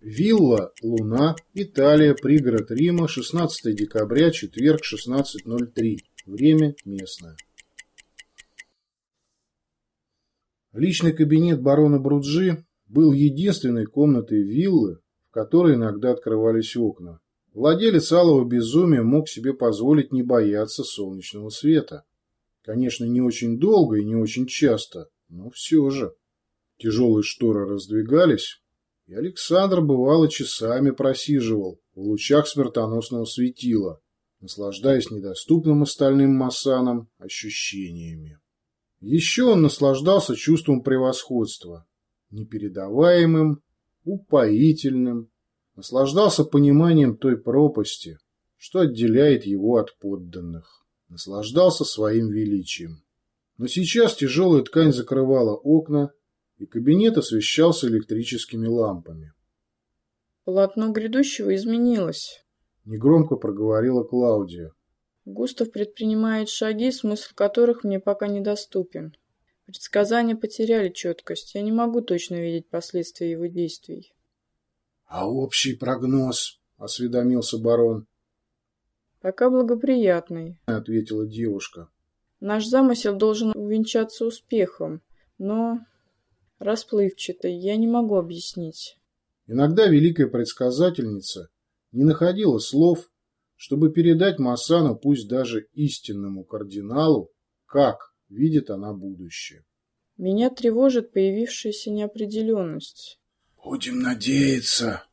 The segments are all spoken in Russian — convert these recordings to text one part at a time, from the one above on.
Вилла «Луна», Италия, пригород Рима, 16 декабря, четверг, 16.03. Время местное. Личный кабинет барона Бруджи был единственной комнатой виллы, в которой иногда открывались окна. Владелец алого безумия мог себе позволить не бояться солнечного света. Конечно, не очень долго и не очень часто, но все же. Тяжелые шторы раздвигались, и Александр бывало часами просиживал в лучах смертоносного светила, наслаждаясь недоступным остальным массанам ощущениями. Еще он наслаждался чувством превосходства, непередаваемым, упоительным, наслаждался пониманием той пропасти, что отделяет его от подданных, наслаждался своим величием. Но сейчас тяжелая ткань закрывала окна, и кабинет освещался электрическими лампами. «Полотно грядущего изменилось», — негромко проговорила Клаудия. «Густав предпринимает шаги, смысл которых мне пока недоступен. Предсказания потеряли четкость, я не могу точно видеть последствия его действий». «А общий прогноз?» — осведомился барон. «Пока благоприятный», — ответила девушка. «Наш замысел должен увенчаться успехом, но расплывчатый, я не могу объяснить. Иногда великая предсказательница не находила слов, чтобы передать Масану, пусть даже истинному кардиналу, как видит она будущее. Меня тревожит появившаяся неопределенность. «Будем надеяться,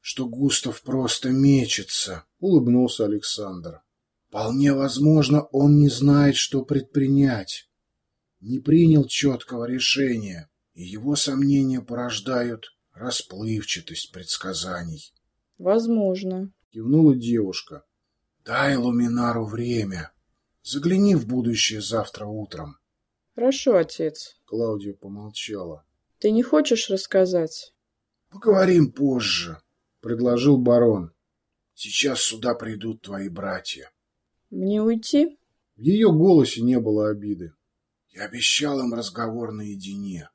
что Густав просто мечется», — улыбнулся Александр. «Вполне возможно, он не знает, что предпринять. Не принял четкого решения и его сомнения порождают расплывчатость предсказаний. «Возможно», — кивнула девушка. «Дай Луминару время. Загляни в будущее завтра утром». «Хорошо, отец», — Клаудия помолчала. «Ты не хочешь рассказать?» «Поговорим позже», — предложил барон. «Сейчас сюда придут твои братья». «Мне уйти?» В ее голосе не было обиды. «Я обещал им разговор наедине».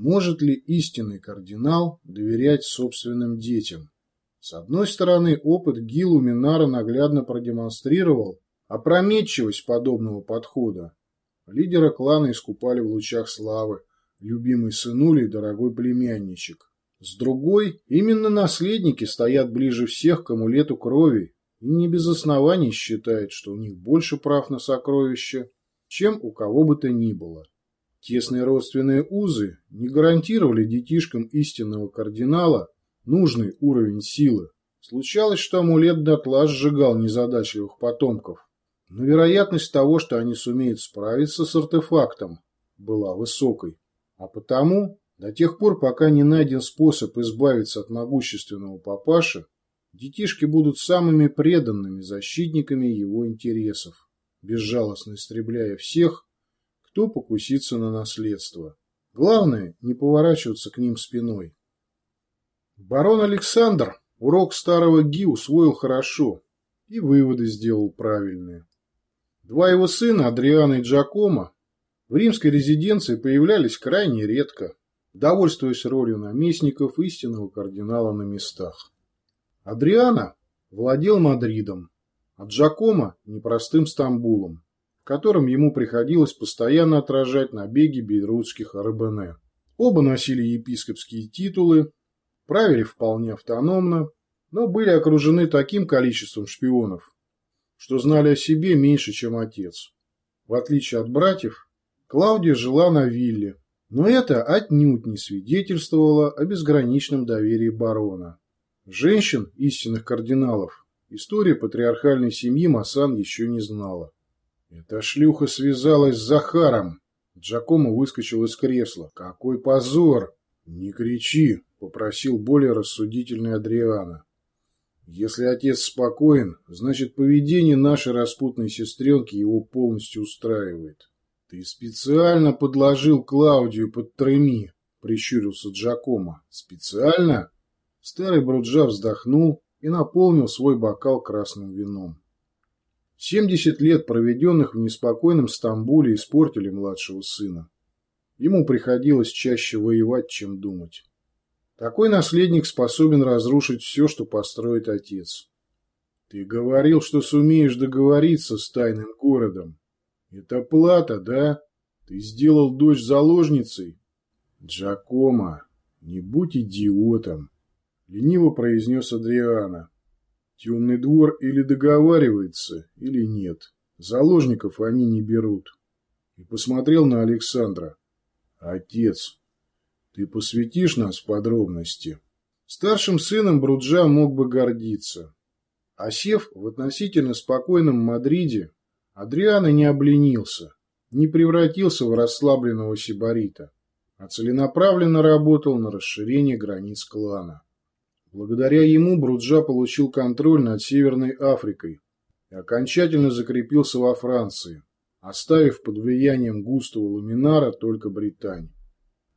Может ли истинный кардинал доверять собственным детям? С одной стороны, опыт Гилу Минара наглядно продемонстрировал опрометчивость подобного подхода. Лидера клана искупали в лучах славы, любимый сынули и дорогой племянничек. С другой, именно наследники стоят ближе всех к амулету крови и не без оснований считают, что у них больше прав на сокровища, чем у кого бы то ни было. Тесные родственные узы не гарантировали детишкам истинного кардинала нужный уровень силы. Случалось, что амулет дотла сжигал незадачливых потомков, но вероятность того, что они сумеют справиться с артефактом, была высокой. А потому, до тех пор, пока не найден способ избавиться от могущественного папаши, детишки будут самыми преданными защитниками его интересов, безжалостно истребляя всех, кто покусится на наследство. Главное, не поворачиваться к ним спиной. Барон Александр урок старого Ги усвоил хорошо и выводы сделал правильные. Два его сына, Адриана и Джакомо, в римской резиденции появлялись крайне редко, довольствуясь ролью наместников истинного кардинала на местах. Адриана владел Мадридом, а Джакомо – непростым Стамбулом которым ему приходилось постоянно отражать набеги бейрутских арабене. Оба носили епископские титулы, правили вполне автономно, но были окружены таким количеством шпионов, что знали о себе меньше, чем отец. В отличие от братьев, Клаудия жила на вилле, но это отнюдь не свидетельствовало о безграничном доверии барона. Женщин, истинных кардиналов, история патриархальной семьи Масан еще не знала. Эта шлюха связалась с Захаром. Джакомо выскочил из кресла. Какой позор! Не кричи, попросил более рассудительный Адриана. Если отец спокоен, значит поведение нашей распутной сестренки его полностью устраивает. Ты специально подложил Клаудию под Треми, прищурился Джакомо. Специально? Старый Бруджа вздохнул и наполнил свой бокал красным вином. Семьдесят лет, проведенных в неспокойном Стамбуле, испортили младшего сына. Ему приходилось чаще воевать, чем думать. Такой наследник способен разрушить все, что построит отец. Ты говорил, что сумеешь договориться с тайным городом. Это плата, да? Ты сделал дочь заложницей? Джакома, не будь идиотом, лениво произнес Адриана. Темный двор или договаривается, или нет. Заложников они не берут. И посмотрел на Александра. Отец, ты посвятишь нас подробности? Старшим сыном Бруджа мог бы гордиться. Осев в относительно спокойном Мадриде, Адриана не обленился, не превратился в расслабленного сибарита, а целенаправленно работал на расширение границ клана. Благодаря ему Бруджа получил контроль над Северной Африкой и окончательно закрепился во Франции, оставив под влиянием густого ламинара только Британь.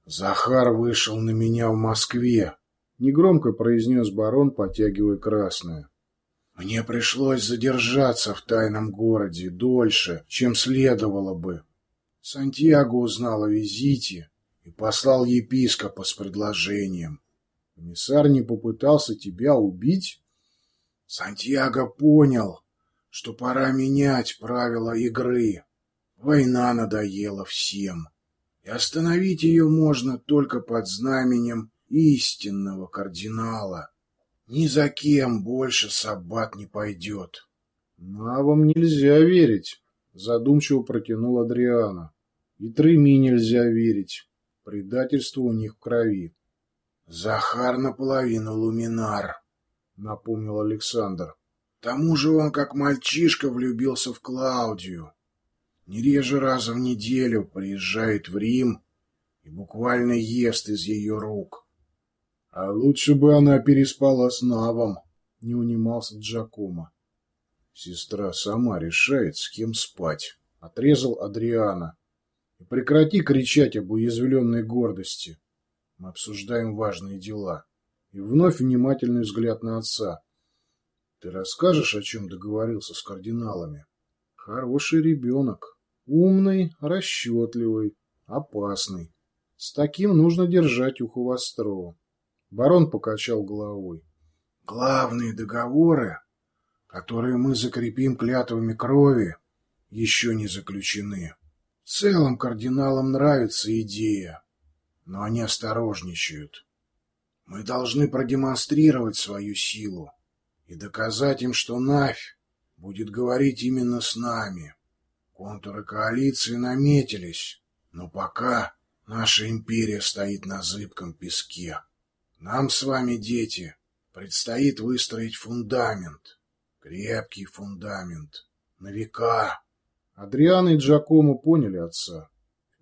«Захар вышел на меня в Москве», — негромко произнес барон, потягивая красное. «Мне пришлось задержаться в тайном городе дольше, чем следовало бы. Сантьяго узнал о визите и послал епископа с предложением. Комиссар не попытался тебя убить? Сантьяго понял, что пора менять правила игры. Война надоела всем, и остановить ее можно только под знаменем истинного кардинала. Ни за кем больше Саббат не пойдет. — А вам нельзя верить, — задумчиво протянул Адриана. — И Треми нельзя верить. Предательство у них в крови. Захар наполовину луминар, напомнил Александр. К тому же он, как мальчишка, влюбился в Клаудию. Не реже раза в неделю приезжает в Рим и буквально ест из ее рук. А лучше бы она переспала с Навом, не унимался Джакомо. Сестра сама решает, с кем спать, отрезал Адриана. И прекрати кричать об уязвленной гордости. Мы обсуждаем важные дела. И вновь внимательный взгляд на отца. Ты расскажешь, о чем договорился с кардиналами? Хороший ребенок. Умный, расчетливый, опасный. С таким нужно держать ухо востро. Барон покачал головой. Главные договоры, которые мы закрепим клятвами крови, еще не заключены. В целом кардиналам нравится идея но они осторожничают. Мы должны продемонстрировать свою силу и доказать им, что Навь будет говорить именно с нами. Контуры коалиции наметились, но пока наша империя стоит на зыбком песке. Нам с вами, дети, предстоит выстроить фундамент, крепкий фундамент, на века. Адриан и Джакомо поняли отца.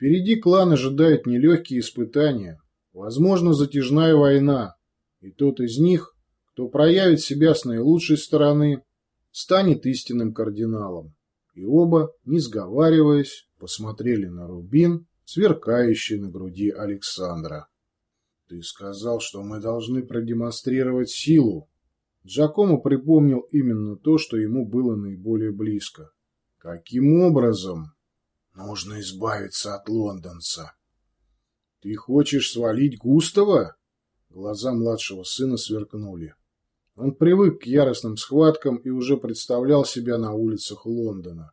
Впереди клан ожидает нелегкие испытания, возможно, затяжная война, и тот из них, кто проявит себя с наилучшей стороны, станет истинным кардиналом. И оба, не сговариваясь, посмотрели на рубин, сверкающий на груди Александра. «Ты сказал, что мы должны продемонстрировать силу». Джакомо припомнил именно то, что ему было наиболее близко. «Каким образом?» Нужно избавиться от лондонца. Ты хочешь свалить Густава? Глаза младшего сына сверкнули. Он привык к яростным схваткам и уже представлял себя на улицах Лондона.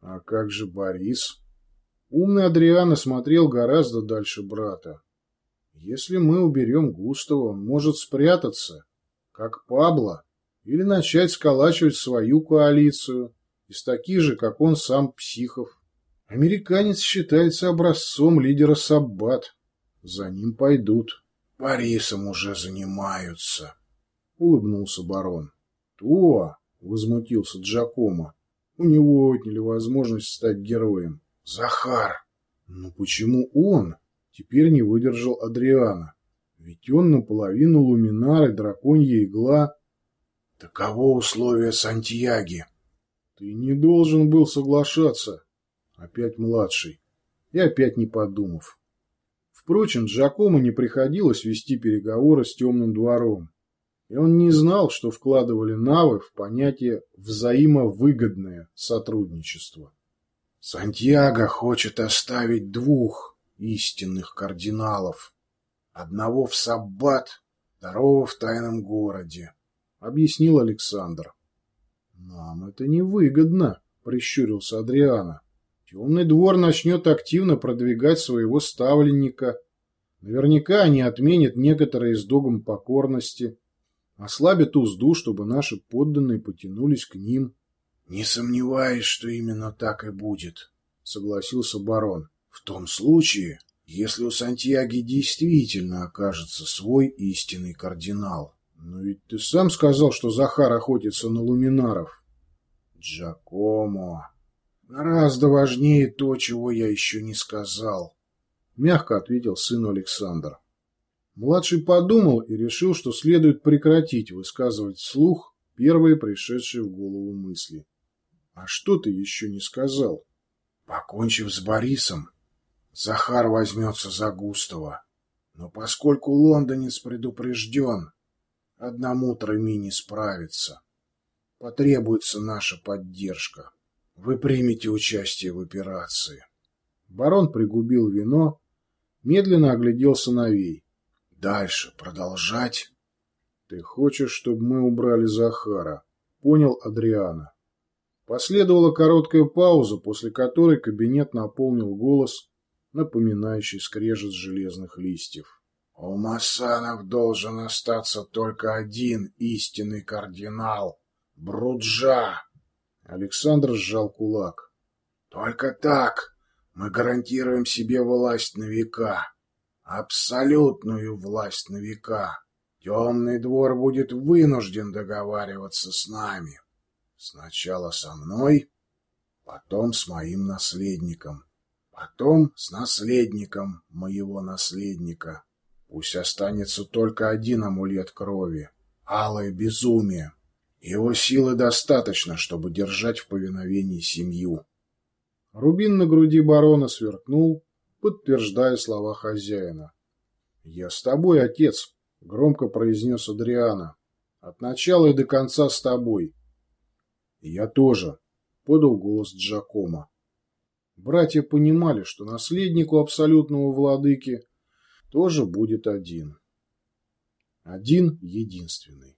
А как же Борис? Умный Адриана смотрел гораздо дальше брата. Если мы уберем Густава, он может спрятаться, как Пабло, или начать сколачивать свою коалицию из таких же, как он сам, психов. Американец считается образцом лидера Саббат. За ним пойдут. Борисом уже занимаются, — улыбнулся барон. То, — возмутился Джакомо, — у него отняли возможность стать героем. Захар. Ну почему он? Теперь не выдержал Адриана. Ведь он наполовину луминар и драконья игла. Таково условие Сантьяги. Ты не должен был соглашаться, Опять младший. И опять не подумав. Впрочем, Джакому не приходилось вести переговоры с темным двором. И он не знал, что вкладывали навы в понятие «взаимовыгодное сотрудничество». Сантьяго хочет оставить двух истинных кардиналов. Одного в Саббат, второго в тайном городе, — объяснил Александр. — Нам это невыгодно, — прищурился Адриана. Темный двор начнет активно продвигать своего ставленника. Наверняка они отменят некоторые из догм покорности, ослабят узду, чтобы наши подданные потянулись к ним. — Не сомневаюсь, что именно так и будет, — согласился барон. — В том случае, если у Сантьяги действительно окажется свой истинный кардинал. Но ведь ты сам сказал, что Захар охотится на луминаров. — Джакомо, Гораздо важнее то, чего я еще не сказал, — мягко ответил сыну Александр. Младший подумал и решил, что следует прекратить высказывать вслух первые пришедшие в голову мысли. — А что ты еще не сказал? — Покончив с Борисом, Захар возьмется за Густава. Но поскольку лондонец предупрежден, одному Треми не справится. Потребуется наша поддержка. Вы примете участие в операции. Барон пригубил вино, медленно оглядел сыновей. Дальше продолжать? Ты хочешь, чтобы мы убрали Захара? Понял Адриана. Последовала короткая пауза, после которой кабинет наполнил голос, напоминающий скрежет железных листьев. У Масанов должен остаться только один истинный кардинал — Бруджа. Александр сжал кулак. «Только так мы гарантируем себе власть на века. Абсолютную власть на века. Темный двор будет вынужден договариваться с нами. Сначала со мной, потом с моим наследником, потом с наследником моего наследника. Пусть останется только один амулет крови — алое безумие». Его силы достаточно, чтобы держать в повиновении семью. Рубин на груди барона сверкнул, подтверждая слова хозяина. «Я с тобой, отец», — громко произнес Адриана. «От начала и до конца с тобой». «Я тоже», — подал голос Джакома. Братья понимали, что наследнику абсолютного владыки тоже будет один. Один единственный.